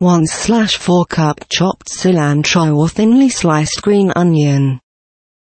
1 slash 4 cup chopped cilantro or thinly sliced green onion.